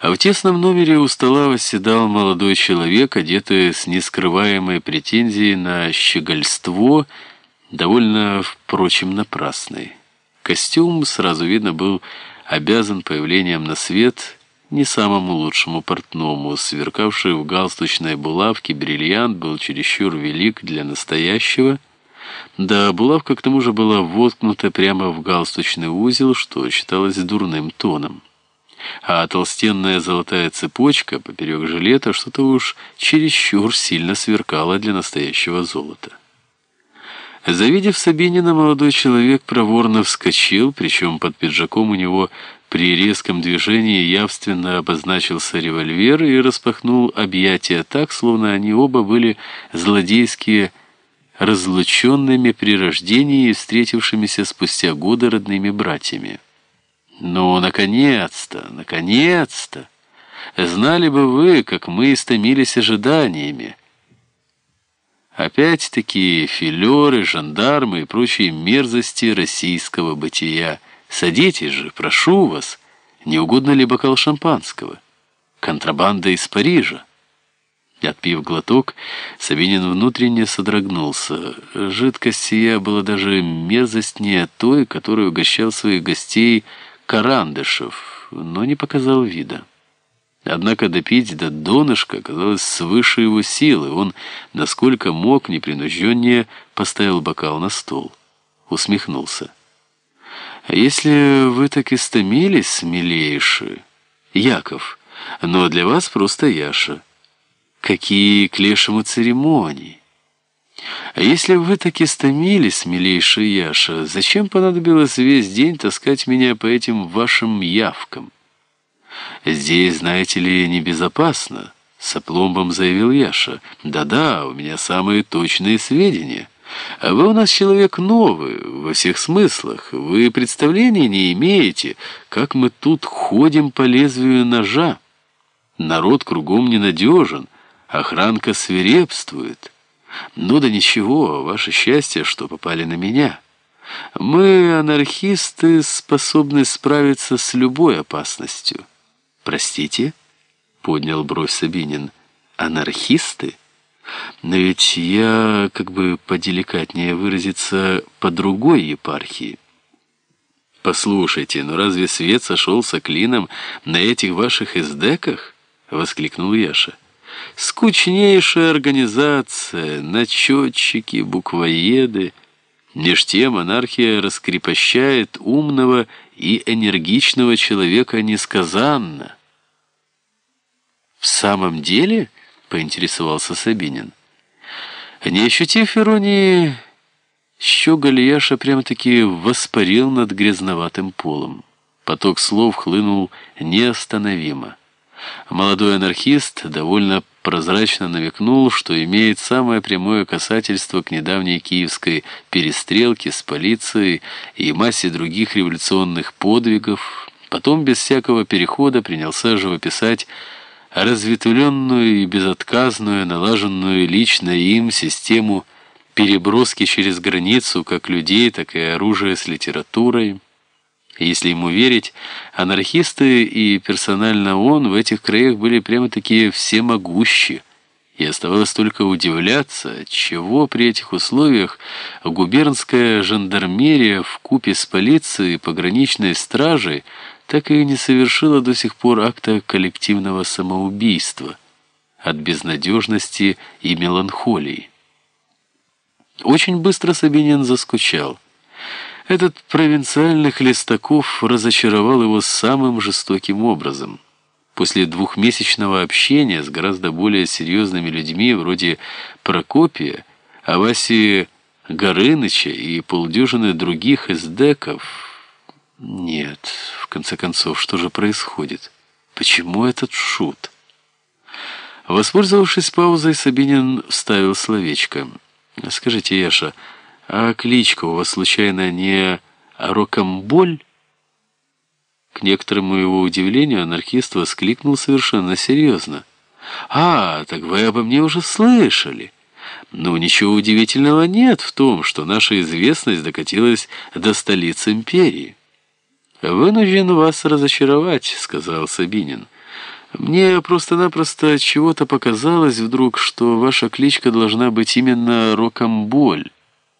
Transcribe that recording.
А в тесном номере у стола восседал молодой человек, одетый с нескрываемой претензией на щегольство, довольно, впрочем, напрасный. Костюм, сразу видно, был обязан появлением на свет не самому лучшему портному. Сверкавший в галстучной булавке бриллиант был чересчур велик для настоящего. Да, булавка к тому же была воткнута прямо в галстучный узел, что считалось дурным тоном а толстенная золотая цепочка поперек жилета что-то уж чересчур сильно сверкала для настоящего золота. Завидев Сабинина, молодой человек проворно вскочил, причем под пиджаком у него при резком движении явственно обозначился револьвер и распахнул объятия так, словно они оба были злодейские разлученными при рождении и встретившимися спустя годы родными братьями. «Ну, наконец-то, наконец-то! Знали бы вы, как мы истомились ожиданиями!» Опять-таки филеры, жандармы и прочие мерзости российского бытия. Садитесь же, прошу вас, не угодно ли бокал шампанского? Контрабанда из Парижа. Отпив глоток, Сабинин внутренне содрогнулся. Жидкость сия была даже мерзостнее той, которой угощал своих гостей Карандышев, но не показал вида. Однако допить до донышка казалось свыше его силы. Он, насколько мог, непринужденнее поставил бокал на стол. Усмехнулся. «А если вы так истомились, милейший, Яков, но для вас просто Яша. Какие к лешему церемонии!» Если вы так истомились, милейший Яша, зачем понадобилось весь день таскать меня по этим вашим явкам? Здесь, знаете ли, небезопасно, с опломбом заявил Яша. Да-да, у меня самые точные сведения. А вы у нас человек новый, во всех смыслах. Вы представления не имеете, как мы тут ходим по лезвию ножа. Народ кругом ненадежен, охранка свирепствует». Ну да ничего, ваше счастье, что попали на меня. Мы, анархисты, способны справиться с любой опасностью. Простите? Поднял бровь Сабинин. Анархисты? Но ведь я, как бы поделикатнее выразиться, по другой епархии. «Послушайте, ну разве свет сошелся клином на этих ваших эсдеках?» — воскликнул Яша. Скучнейшая организация, начетчики, буквоеды. Меж тем монархия раскрепощает умного и энергичного человека несказанно. «В самом деле?» — поинтересовался Сабинин. Не ощутив иронии, щеголь Яша прямо-таки воспарил над грязноватым полом. Поток слов хлынул неостановимо. Молодой анархист довольно прозрачно намекнул, что имеет самое прямое касательство к недавней киевской перестрелке с полицией и массе других революционных подвигов. Потом без всякого перехода принялся живописать разветвленную и безотказную, налаженную лично им систему переброски через границу как людей, так и оружия с литературой. Если ему верить, анархисты и персонально он в этих краях были прямо-таки всемогущи. И оставалось только удивляться, чего при этих условиях губернская жандармерия в купе с полицией и пограничной стражей так и не совершила до сих пор акта коллективного самоубийства от безнадежности и меланхолии. Очень быстро Сабинин заскучал. Этот провинциальный Хлестаков разочаровал его самым жестоким образом. После двухмесячного общения с гораздо более серьезными людьми, вроде Прокопия, Аваси Горыныча и полдюжины других эсдеков... Нет, в конце концов, что же происходит? Почему этот шут? Воспользовавшись паузой, Сабинин вставил словечко. «Скажите, Яша...» А кличка у вас, случайно, не Рокомболь? К некоторому его удивлению анархист воскликнул совершенно серьезно. «А, так вы обо мне уже слышали!» «Ну, ничего удивительного нет в том, что наша известность докатилась до столицы империи. «Вынужден вас разочаровать», — сказал Сабинин. «Мне просто-напросто чего-то показалось вдруг, что ваша кличка должна быть именно Рокомболь».